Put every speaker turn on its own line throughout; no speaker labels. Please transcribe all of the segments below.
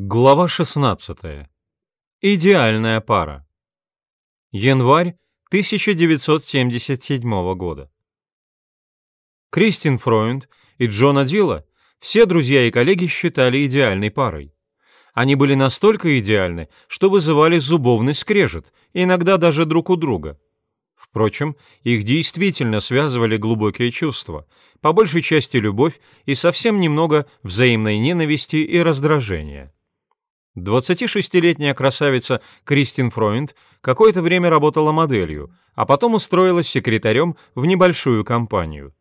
Глава 16. Идеальная пара. Январь 1977 года. Кристин Фройнд и Джона Дилла все друзья и коллеги считали идеальной парой. Они были настолько идеальны, что вызывали зубовный скрежет, иногда даже друг у друга. Впрочем, их действительно связывали глубокие чувства, по большей части любовь и совсем немного взаимной ненависти и раздражения. 26-летняя красавица Кристин Фройнд какое-то время работала моделью, а потом устроилась секретарем в небольшую компанию.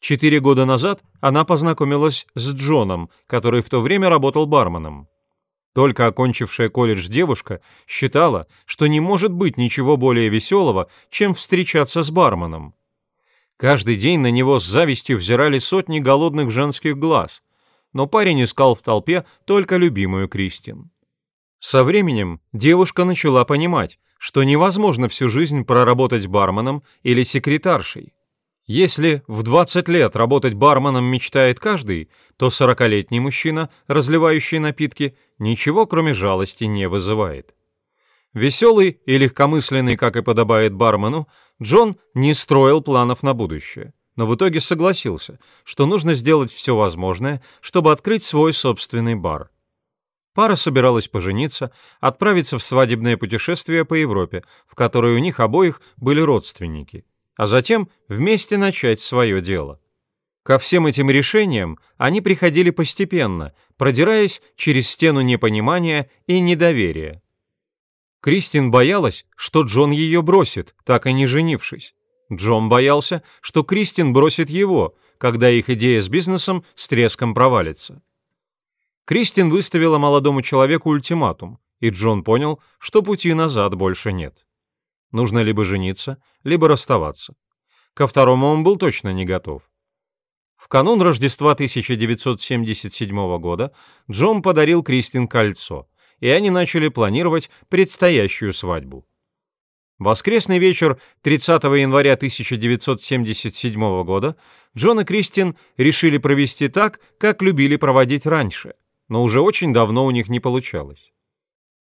Четыре года назад она познакомилась с Джоном, который в то время работал барменом. Только окончившая колледж девушка считала, что не может быть ничего более веселого, чем встречаться с барменом. Каждый день на него с завистью взирали сотни голодных женских глаз, но парень искал в толпе только любимую Кристин. Со временем девушка начала понимать, что невозможно всю жизнь проработать барменом или секретаршей. Если в 20 лет работать барменом мечтает каждый, то 40-летний мужчина, разливающий напитки, ничего кроме жалости не вызывает. Веселый и легкомысленный, как и подобает бармену, Джон не строил планов на будущее, но в итоге согласился, что нужно сделать все возможное, чтобы открыть свой собственный бар. Пара собиралась пожениться, отправиться в свадебное путешествие по Европе, в которое у них обоих были родственники – а затем вместе начать свое дело. Ко всем этим решениям они приходили постепенно, продираясь через стену непонимания и недоверия. Кристин боялась, что Джон ее бросит, так и не женившись. Джон боялся, что Кристин бросит его, когда их идея с бизнесом с треском провалится. Кристин выставила молодому человеку ультиматум, и Джон понял, что пути назад больше нет. Нужно либо жениться, либо расставаться. Ко второму он был точно не готов. В канун Рождества 1977 года Джон подарил Кристин кольцо, и они начали планировать предстоящую свадьбу. Воскресный вечер 30 января 1977 года Джон и Кристин решили провести так, как любили проводить раньше, но уже очень давно у них не получалось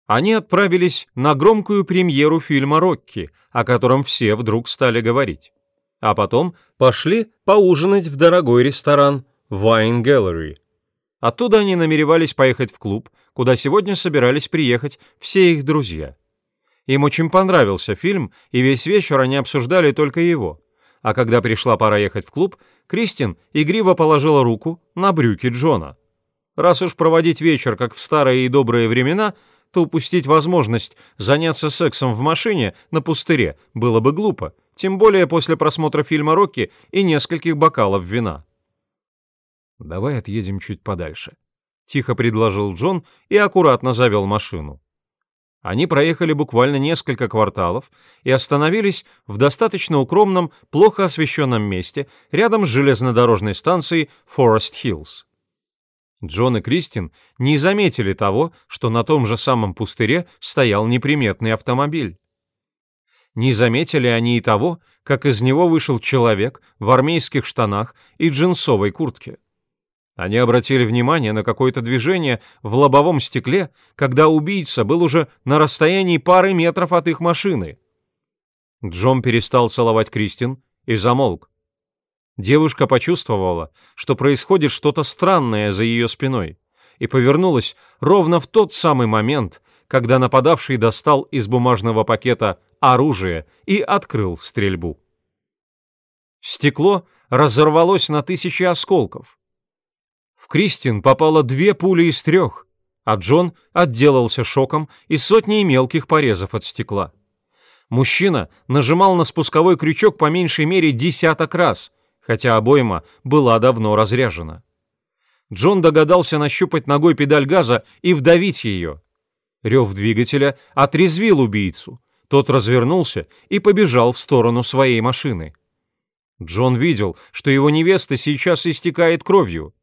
они отправились на громкую премьеру фильма «Рокки», о котором все вдруг стали говорить. А потом пошли поужинать в дорогой ресторан Wine Gallery. Оттуда они намеревались поехать в клуб, куда сегодня собирались приехать все их друзья. Им очень понравился фильм, и весь вечер они обсуждали только его. А когда пришла пора ехать в клуб, Кристин игриво положила руку на брюки Джона. Раз уж проводить вечер, как в старые и добрые времена, то упустить возможность заняться сексом в машине на пустыре было бы глупо, тем более после просмотра фильма «Рокки» и нескольких бокалов вина. «Давай отъедем чуть подальше», — тихо предложил Джон и аккуратно завел машину. Они проехали буквально несколько кварталов и остановились в достаточно укромном, плохо освещенном месте рядом с железнодорожной станцией Форест Хиллз. Джон и Кристин не заметили того, что на том же самом пустыре стоял неприметный автомобиль. Не заметили они и того, как из него вышел человек в армейских штанах и джинсовой куртке. Они обратили внимание на какое-то движение в лобовом стекле, когда убийца был уже на расстоянии пары метров от их машины. Джон перестал целовать Кристин и замолк. Девушка почувствовала, что происходит что-то странное за ее спиной, и повернулась ровно в тот самый момент, когда нападавший достал из бумажного пакета оружие и открыл стрельбу. Стекло разорвалось на тысячи осколков. В Кристин попало две пули из трех, а Джон отделался шоком и сотней мелких порезов от стекла. Мужчина нажимал на спусковой крючок по меньшей мере десяток раз — хотя обойма была давно разряжена. Джон догадался нащупать ногой педаль газа и вдавить ее. Рев двигателя отрезвил убийцу. Тот развернулся и побежал в сторону своей машины. Джон видел, что его невеста сейчас истекает кровью.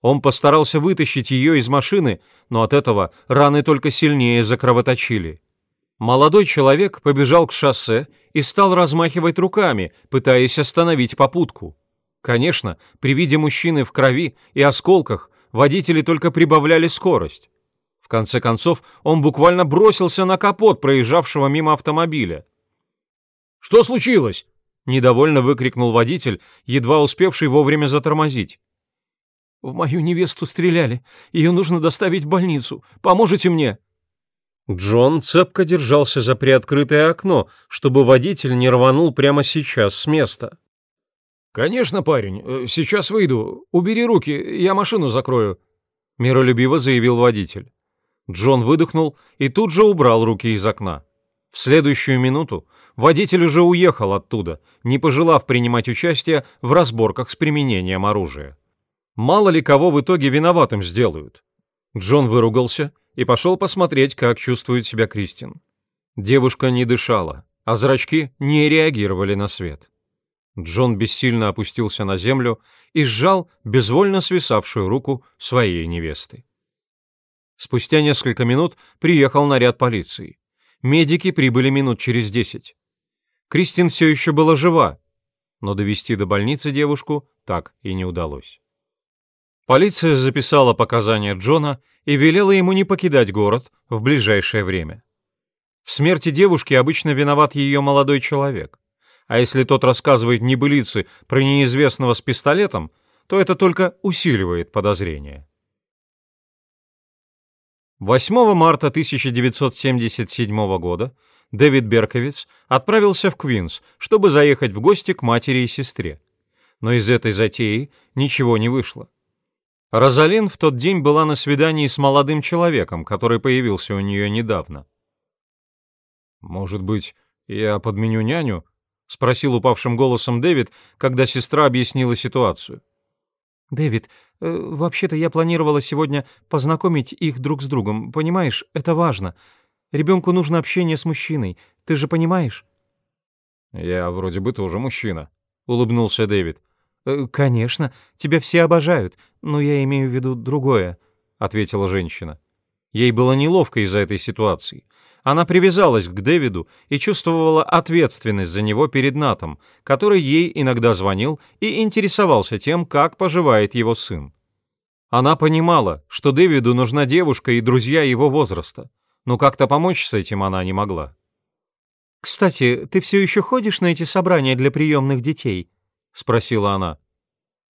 Он постарался вытащить ее из машины, но от этого раны только сильнее закровоточили. Молодой человек побежал к шоссе и стал размахивать руками, пытаясь остановить попутку. Конечно, при виде мужчины в крови и осколках водители только прибавляли скорость. В конце концов, он буквально бросился на капот проезжавшего мимо автомобиля. «Что случилось?» — недовольно выкрикнул водитель, едва успевший вовремя затормозить. «В мою невесту стреляли. Ее нужно доставить в больницу. Поможете мне?» Джон цепко держался за приоткрытое окно, чтобы водитель не рванул прямо сейчас с места. «Конечно, парень. Э, сейчас выйду. Убери руки, я машину закрою», — миролюбиво заявил водитель. Джон выдохнул и тут же убрал руки из окна. В следующую минуту водитель уже уехал оттуда, не пожелав принимать участие в разборках с применением оружия. Мало ли кого в итоге виноватым сделают. Джон выругался и пошел посмотреть, как чувствует себя Кристин. Девушка не дышала, а зрачки не реагировали на свет. Джон бессильно опустился на землю и сжал безвольно свисавшую руку своей невесты. Спустя несколько минут приехал наряд полиции. Медики прибыли минут через десять. Кристин все еще была жива, но довести до больницы девушку так и не удалось. Полиция записала показания Джона и велела ему не покидать город в ближайшее время. В смерти девушки обычно виноват ее молодой человек, а если тот рассказывает небылицы про неизвестного с пистолетом, то это только усиливает подозрения. 8 марта 1977 года Дэвид Берковиц отправился в Квинс, чтобы заехать в гости к матери и сестре. Но из этой затеи ничего не вышло. Розалин в тот день была на свидании с молодым человеком, который появился у нее недавно. «Может быть, я подменю няню?» — спросил упавшим голосом Дэвид, когда сестра объяснила ситуацию. «Дэвид, э, вообще-то я планировала сегодня познакомить их друг с другом, понимаешь? Это важно. Ребенку нужно общение с мужчиной, ты же понимаешь?» «Я вроде бы тоже мужчина», — улыбнулся Дэвид. «Э, «Конечно, тебя все обожают, но я имею в виду другое», — ответила женщина. Ей было неловко из-за этой ситуации. Она привязалась к Дэвиду и чувствовала ответственность за него перед Натом, который ей иногда звонил и интересовался тем, как поживает его сын. Она понимала, что Дэвиду нужна девушка и друзья его возраста, но как-то помочь с этим она не могла. «Кстати, ты все еще ходишь на эти собрания для приемных детей?» — спросила она.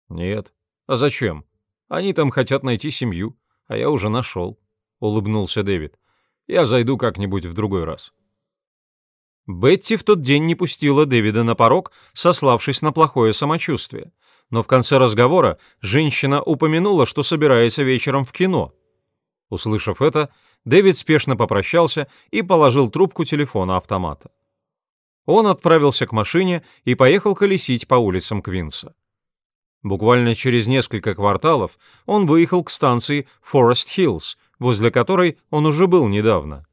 «Нет. А зачем? Они там хотят найти семью, а я уже нашел», — улыбнулся Дэвид. Я зайду как-нибудь в другой раз. Бетти в тот день не пустила Дэвида на порог, сославшись на плохое самочувствие. Но в конце разговора женщина упомянула, что собирается вечером в кино. Услышав это, Дэвид спешно попрощался и положил трубку телефона автомата. Он отправился к машине и поехал колесить по улицам Квинса. Буквально через несколько кварталов он выехал к станции Форест Хиллз, возле которой он уже был недавно.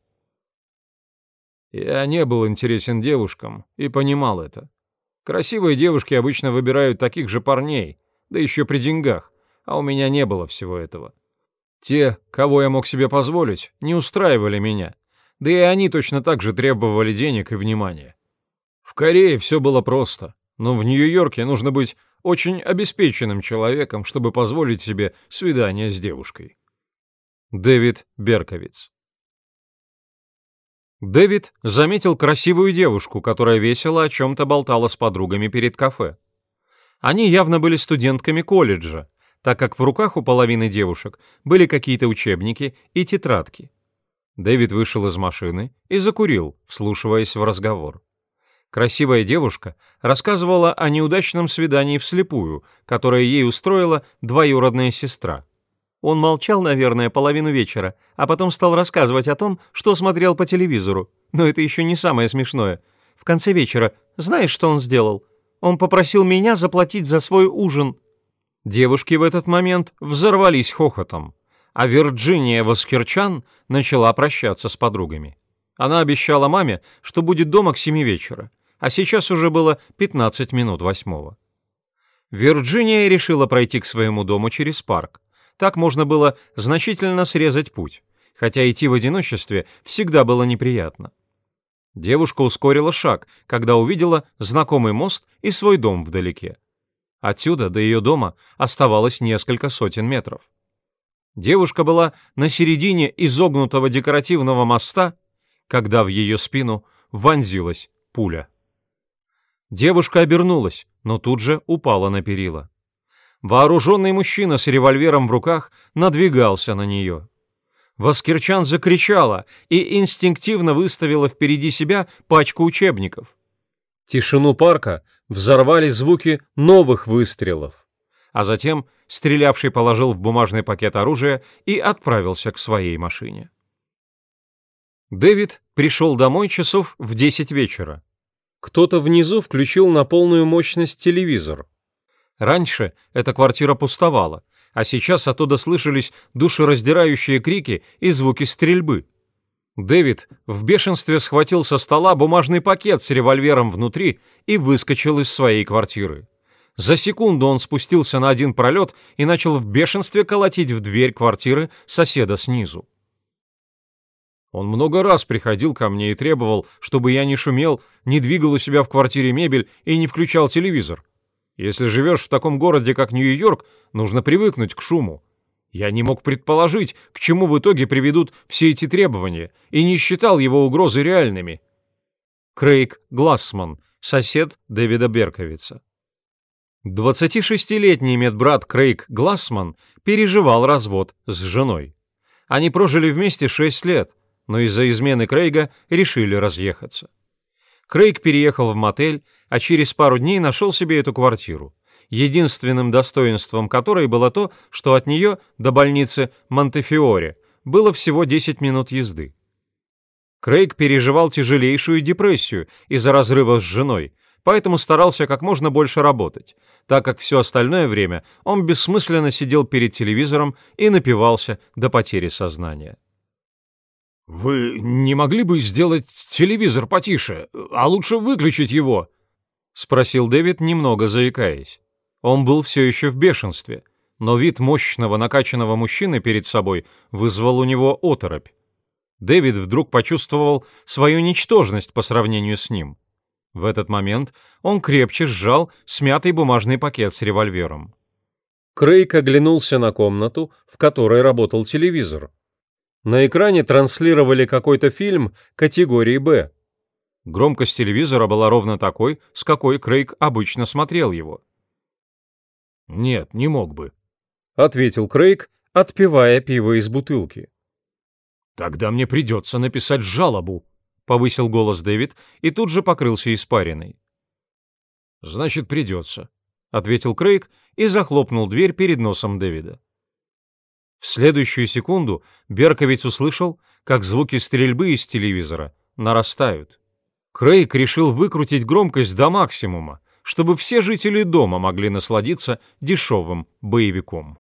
Я не был интересен девушкам и понимал это. Красивые девушки обычно выбирают таких же парней, да еще при деньгах, а у меня не было всего этого. Те, кого я мог себе позволить, не устраивали меня, да и они точно так же требовали денег и внимания. В Корее все было просто, но в Нью-Йорке нужно быть очень обеспеченным человеком, чтобы позволить себе свидание с девушкой. Дэвид Берковиц Дэвид заметил красивую девушку, которая весело о чем-то болтала с подругами перед кафе. Они явно были студентками колледжа, так как в руках у половины девушек были какие-то учебники и тетрадки. Дэвид вышел из машины и закурил, вслушиваясь в разговор. Красивая девушка рассказывала о неудачном свидании вслепую, которое ей устроила двоюродная сестра. Он молчал, наверное, половину вечера, а потом стал рассказывать о том, что смотрел по телевизору. Но это еще не самое смешное. В конце вечера, знаешь, что он сделал? Он попросил меня заплатить за свой ужин. Девушки в этот момент взорвались хохотом, а Вирджиния Воскерчан начала прощаться с подругами. Она обещала маме, что будет дома к семи вечера, а сейчас уже было 15 минут восьмого. Вирджиния решила пройти к своему дому через парк. Так можно было значительно срезать путь, хотя идти в одиночестве всегда было неприятно. Девушка ускорила шаг, когда увидела знакомый мост и свой дом вдалеке. Отсюда до ее дома оставалось несколько сотен метров. Девушка была на середине изогнутого декоративного моста, когда в ее спину вонзилась пуля. Девушка обернулась, но тут же упала на перила. Вооруженный мужчина с револьвером в руках надвигался на нее. Воскирчан закричала и инстинктивно выставила впереди себя пачку учебников. Тишину парка взорвали звуки новых выстрелов, а затем стрелявший положил в бумажный пакет оружие и отправился к своей машине. Дэвид пришел домой часов в 10 вечера. Кто-то внизу включил на полную мощность телевизор. Раньше эта квартира пустовала, а сейчас оттуда слышались душераздирающие крики и звуки стрельбы. Дэвид в бешенстве схватил со стола бумажный пакет с револьвером внутри и выскочил из своей квартиры. За секунду он спустился на один пролет и начал в бешенстве колотить в дверь квартиры соседа снизу. Он много раз приходил ко мне и требовал, чтобы я не шумел, не двигал у себя в квартире мебель и не включал телевизор. Если живешь в таком городе, как Нью-Йорк, нужно привыкнуть к шуму. Я не мог предположить, к чему в итоге приведут все эти требования, и не считал его угрозы реальными. Крейг Глассман, сосед Дэвида Берковица. 26-летний медбрат Крейг Глассман переживал развод с женой. Они прожили вместе 6 лет, но из-за измены Крейга решили разъехаться. Крейг переехал в мотель, а через пару дней нашел себе эту квартиру, единственным достоинством которой было то, что от нее до больницы Монтефиоре было всего 10 минут езды. Крейг переживал тяжелейшую депрессию из-за разрыва с женой, поэтому старался как можно больше работать, так как все остальное время он бессмысленно сидел перед телевизором и напивался до потери сознания.
«Вы не могли бы сделать телевизор потише, а лучше выключить его?»
— спросил Дэвид, немного заикаясь. Он был все еще в бешенстве, но вид мощного накачанного мужчины перед собой вызвал у него оторопь. Дэвид вдруг почувствовал свою ничтожность по сравнению с ним. В этот момент он крепче сжал смятый бумажный пакет с револьвером. Крейг оглянулся на комнату, в которой работал телевизор. На экране транслировали какой-то фильм категории «Б». Громкость телевизора была ровно такой, с какой Крейг обычно смотрел его.
«Нет, не мог бы», —
ответил Крейг, отпивая пиво из бутылки.
«Тогда мне придется написать жалобу», —
повысил голос Дэвид и тут же покрылся испариной.
«Значит, придется», —
ответил Крейг и захлопнул дверь перед носом Дэвида. В следующую секунду Берковиц услышал, как звуки стрельбы из телевизора нарастают. Крейг решил выкрутить громкость до максимума, чтобы все жители дома могли насладиться дешевым боевиком.